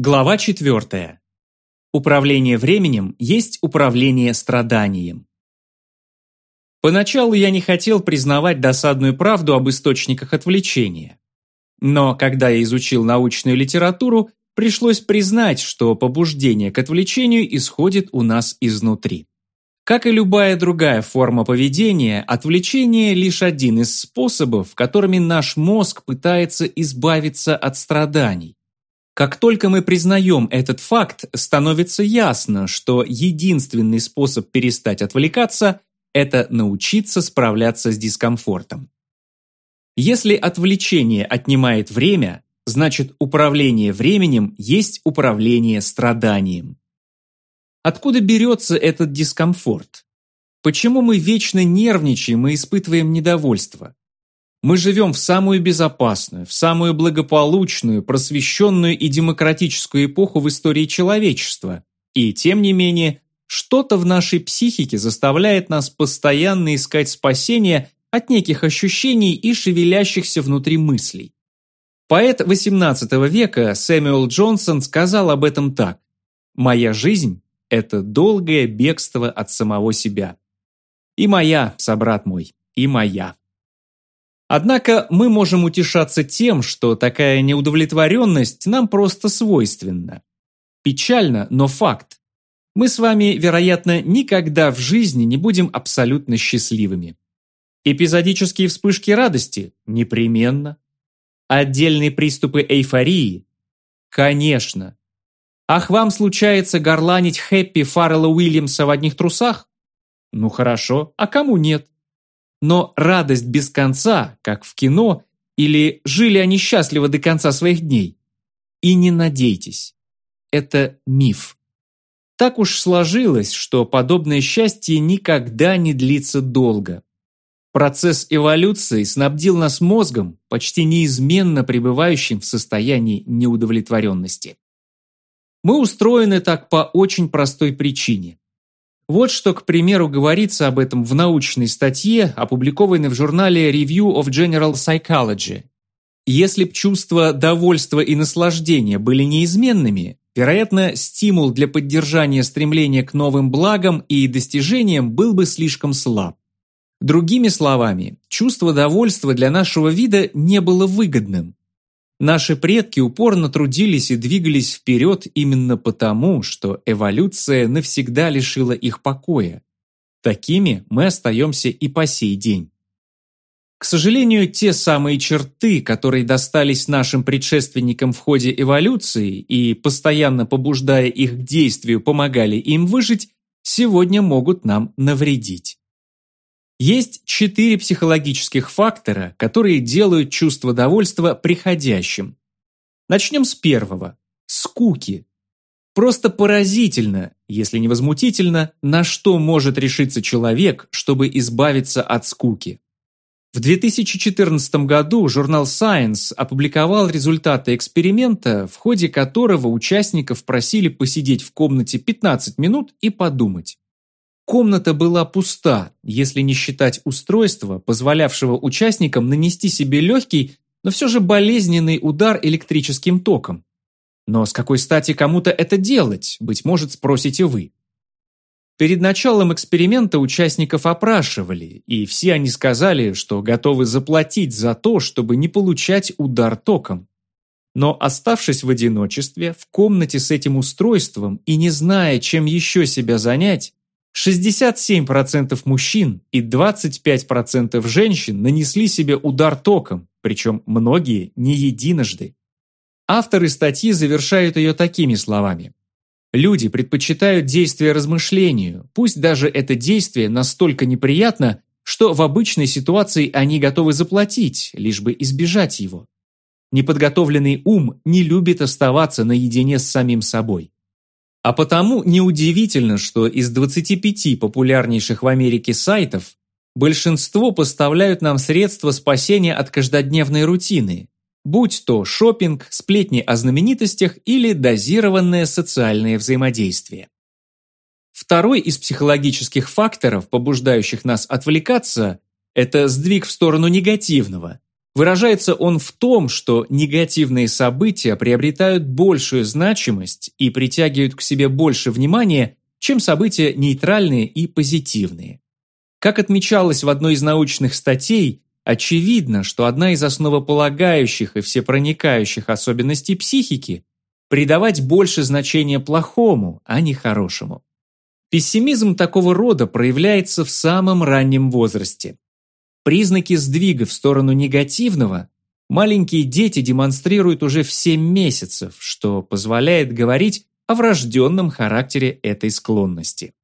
Глава 4. Управление временем есть управление страданием. Поначалу я не хотел признавать досадную правду об источниках отвлечения. Но когда я изучил научную литературу, пришлось признать, что побуждение к отвлечению исходит у нас изнутри. Как и любая другая форма поведения, отвлечение – лишь один из способов, которыми наш мозг пытается избавиться от страданий. Как только мы признаем этот факт, становится ясно, что единственный способ перестать отвлекаться – это научиться справляться с дискомфортом. Если отвлечение отнимает время, значит управление временем есть управление страданием. Откуда берется этот дискомфорт? Почему мы вечно нервничаем и испытываем недовольство? Мы живем в самую безопасную, в самую благополучную, просвещенную и демократическую эпоху в истории человечества. И, тем не менее, что-то в нашей психике заставляет нас постоянно искать спасения от неких ощущений и шевелящихся внутри мыслей. Поэт XVIII века Сэмюэл Джонсон сказал об этом так. «Моя жизнь – это долгое бегство от самого себя. И моя, собрат мой, и моя». Однако мы можем утешаться тем, что такая неудовлетворенность нам просто свойственна. Печально, но факт. Мы с вами, вероятно, никогда в жизни не будем абсолютно счастливыми. Эпизодические вспышки радости? Непременно. Отдельные приступы эйфории? Конечно. Ах, вам случается горланить хэппи Фаррелла Уильямса в одних трусах? Ну хорошо, а кому нет? Но радость без конца, как в кино, или жили они счастливо до конца своих дней? И не надейтесь. Это миф. Так уж сложилось, что подобное счастье никогда не длится долго. Процесс эволюции снабдил нас мозгом, почти неизменно пребывающим в состоянии неудовлетворенности. Мы устроены так по очень простой причине. Вот что, к примеру, говорится об этом в научной статье, опубликованной в журнале Review of General Psychology. Если б чувства довольства и наслаждения были неизменными, вероятно, стимул для поддержания стремления к новым благам и достижениям был бы слишком слаб. Другими словами, чувство довольства для нашего вида не было выгодным. Наши предки упорно трудились и двигались вперед именно потому, что эволюция навсегда лишила их покоя. Такими мы остаемся и по сей день. К сожалению, те самые черты, которые достались нашим предшественникам в ходе эволюции и, постоянно побуждая их к действию, помогали им выжить, сегодня могут нам навредить. Есть четыре психологических фактора, которые делают чувство довольства приходящим. Начнем с первого – скуки. Просто поразительно, если не возмутительно, на что может решиться человек, чтобы избавиться от скуки. В 2014 году журнал Science опубликовал результаты эксперимента, в ходе которого участников просили посидеть в комнате 15 минут и подумать. Комната была пуста, если не считать устройства, позволявшего участникам нанести себе легкий, но все же болезненный удар электрическим током. Но с какой стати кому-то это делать, быть может, спросите вы. Перед началом эксперимента участников опрашивали, и все они сказали, что готовы заплатить за то, чтобы не получать удар током. Но оставшись в одиночестве, в комнате с этим устройством и не зная, чем еще себя занять, 67% мужчин и 25% женщин нанесли себе удар током, причем многие не единожды. Авторы статьи завершают ее такими словами. Люди предпочитают действие размышлению, пусть даже это действие настолько неприятно, что в обычной ситуации они готовы заплатить, лишь бы избежать его. Неподготовленный ум не любит оставаться наедине с самим собой. А потому неудивительно, что из 25 популярнейших в Америке сайтов большинство поставляют нам средства спасения от каждодневной рутины, будь то шопинг, сплетни о знаменитостях или дозированное социальное взаимодействие. Второй из психологических факторов, побуждающих нас отвлекаться, это сдвиг в сторону негативного, Выражается он в том, что негативные события приобретают большую значимость и притягивают к себе больше внимания, чем события нейтральные и позитивные. Как отмечалось в одной из научных статей, очевидно, что одна из основополагающих и всепроникающих особенностей психики – придавать больше значения плохому, а не хорошему. Пессимизм такого рода проявляется в самом раннем возрасте. Признаки сдвига в сторону негативного маленькие дети демонстрируют уже в 7 месяцев, что позволяет говорить о врожденном характере этой склонности.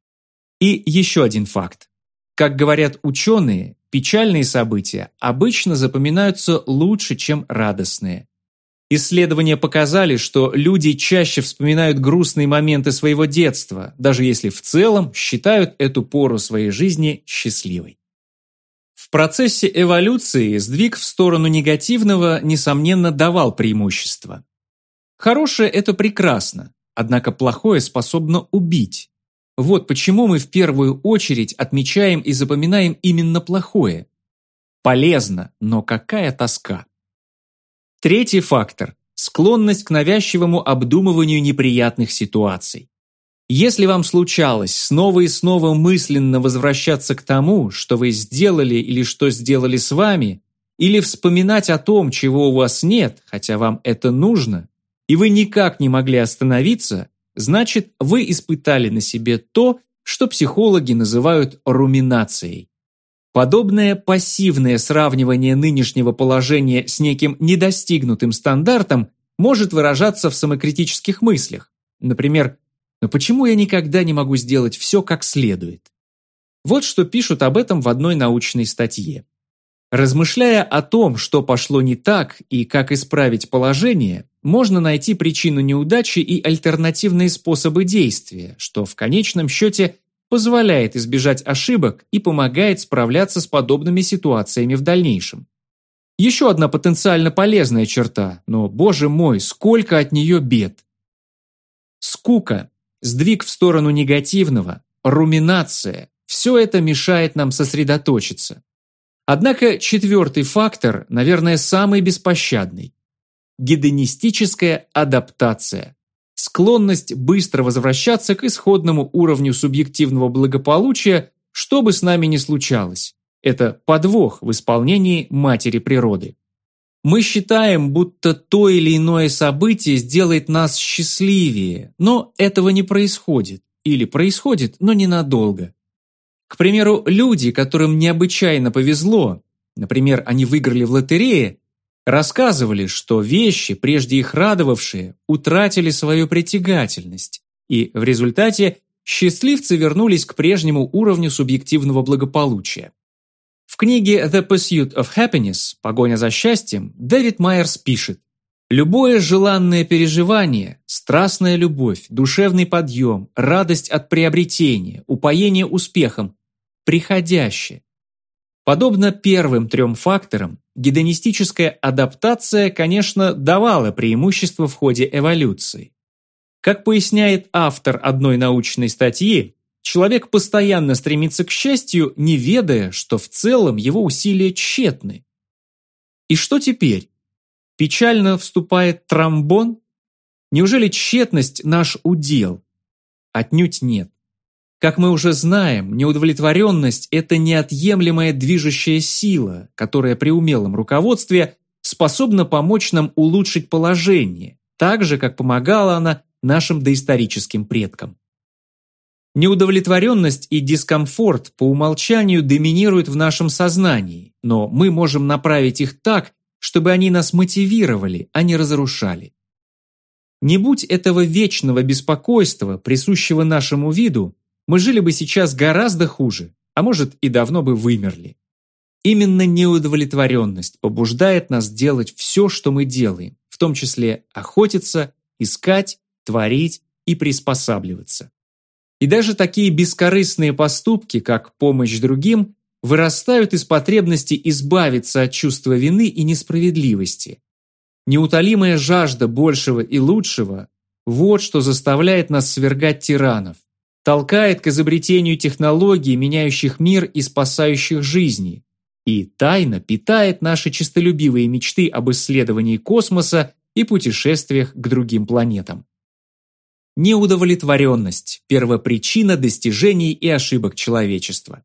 И еще один факт. Как говорят ученые, печальные события обычно запоминаются лучше, чем радостные. Исследования показали, что люди чаще вспоминают грустные моменты своего детства, даже если в целом считают эту пору своей жизни счастливой. Процессе эволюции сдвиг в сторону негативного, несомненно, давал преимущество. Хорошее – это прекрасно, однако плохое способно убить. Вот почему мы в первую очередь отмечаем и запоминаем именно плохое. Полезно, но какая тоска. Третий фактор – склонность к навязчивому обдумыванию неприятных ситуаций. Если вам случалось снова и снова мысленно возвращаться к тому, что вы сделали или что сделали с вами, или вспоминать о том, чего у вас нет, хотя вам это нужно, и вы никак не могли остановиться, значит, вы испытали на себе то, что психологи называют руминацией. Подобное пассивное сравнивание нынешнего положения с неким недостигнутым стандартом может выражаться в самокритических мыслях. Например, но почему я никогда не могу сделать все как следует? Вот что пишут об этом в одной научной статье. Размышляя о том, что пошло не так и как исправить положение, можно найти причину неудачи и альтернативные способы действия, что в конечном счете позволяет избежать ошибок и помогает справляться с подобными ситуациями в дальнейшем. Еще одна потенциально полезная черта, но, боже мой, сколько от нее бед. Скука сдвиг в сторону негативного, руминация – все это мешает нам сосредоточиться. Однако четвертый фактор, наверное, самый беспощадный. Гедонистическая адаптация. Склонность быстро возвращаться к исходному уровню субъективного благополучия, что бы с нами ни случалось. Это подвох в исполнении матери природы. Мы считаем, будто то или иное событие сделает нас счастливее, но этого не происходит. Или происходит, но ненадолго. К примеру, люди, которым необычайно повезло, например, они выиграли в лотерее, рассказывали, что вещи, прежде их радовавшие, утратили свою притягательность, и в результате счастливцы вернулись к прежнему уровню субъективного благополучия. В книге «The Pursuit of Happiness» «Погоня за счастьем» Дэвид Майерс пишет «Любое желанное переживание, страстная любовь, душевный подъем, радость от приобретения, упоение успехом – приходящее. Подобно первым трем факторам, гедонистическая адаптация, конечно, давала преимущество в ходе эволюции. Как поясняет автор одной научной статьи, Человек постоянно стремится к счастью, не ведая, что в целом его усилия тщетны. И что теперь? Печально вступает тромбон? Неужели тщетность наш удел? Отнюдь нет. Как мы уже знаем, неудовлетворенность – это неотъемлемая движущая сила, которая при умелом руководстве способна помочь нам улучшить положение, так же, как помогала она нашим доисторическим предкам. Неудовлетворенность и дискомфорт по умолчанию доминируют в нашем сознании, но мы можем направить их так, чтобы они нас мотивировали, а не разрушали. Не будь этого вечного беспокойства, присущего нашему виду, мы жили бы сейчас гораздо хуже, а может и давно бы вымерли. Именно неудовлетворенность побуждает нас делать все, что мы делаем, в том числе охотиться, искать, творить и приспосабливаться. И даже такие бескорыстные поступки, как помощь другим, вырастают из потребности избавиться от чувства вины и несправедливости. Неутолимая жажда большего и лучшего – вот что заставляет нас свергать тиранов, толкает к изобретению технологий, меняющих мир и спасающих жизни, и тайно питает наши честолюбивые мечты об исследовании космоса и путешествиях к другим планетам. Неудовлетворенность – первопричина достижений и ошибок человечества.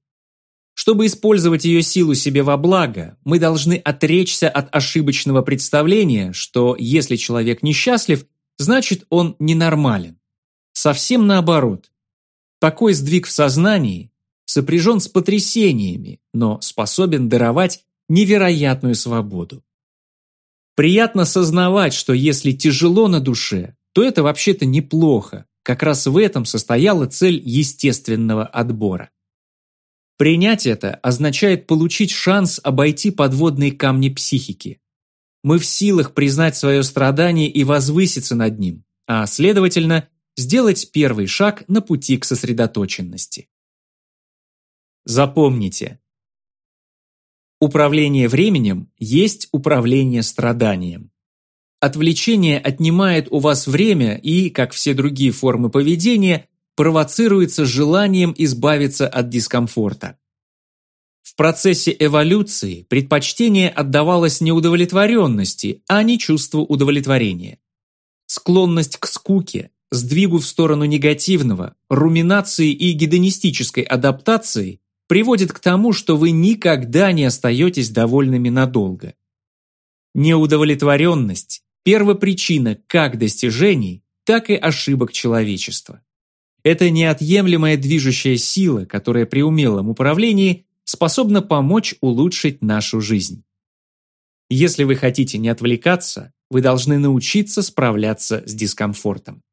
Чтобы использовать ее силу себе во благо, мы должны отречься от ошибочного представления, что если человек несчастлив, значит он ненормален. Совсем наоборот. Такой сдвиг в сознании сопряжен с потрясениями, но способен даровать невероятную свободу. Приятно сознавать, что если тяжело на душе, то это вообще-то неплохо. Как раз в этом состояла цель естественного отбора. Принять это означает получить шанс обойти подводные камни психики. Мы в силах признать свое страдание и возвыситься над ним, а, следовательно, сделать первый шаг на пути к сосредоточенности. Запомните. Управление временем есть управление страданием. Отвлечение отнимает у вас время и, как все другие формы поведения, провоцируется желанием избавиться от дискомфорта. В процессе эволюции предпочтение отдавалось не удовлетворенности, а не чувству удовлетворения. Склонность к скуке, сдвигу в сторону негативного, руминации и гедонистической адаптации приводит к тому, что вы никогда не остаетесь довольными надолго. Неудовлетворенность – первопричина как достижений, так и ошибок человечества. Это неотъемлемая движущая сила, которая при умелом управлении способна помочь улучшить нашу жизнь. Если вы хотите не отвлекаться, вы должны научиться справляться с дискомфортом.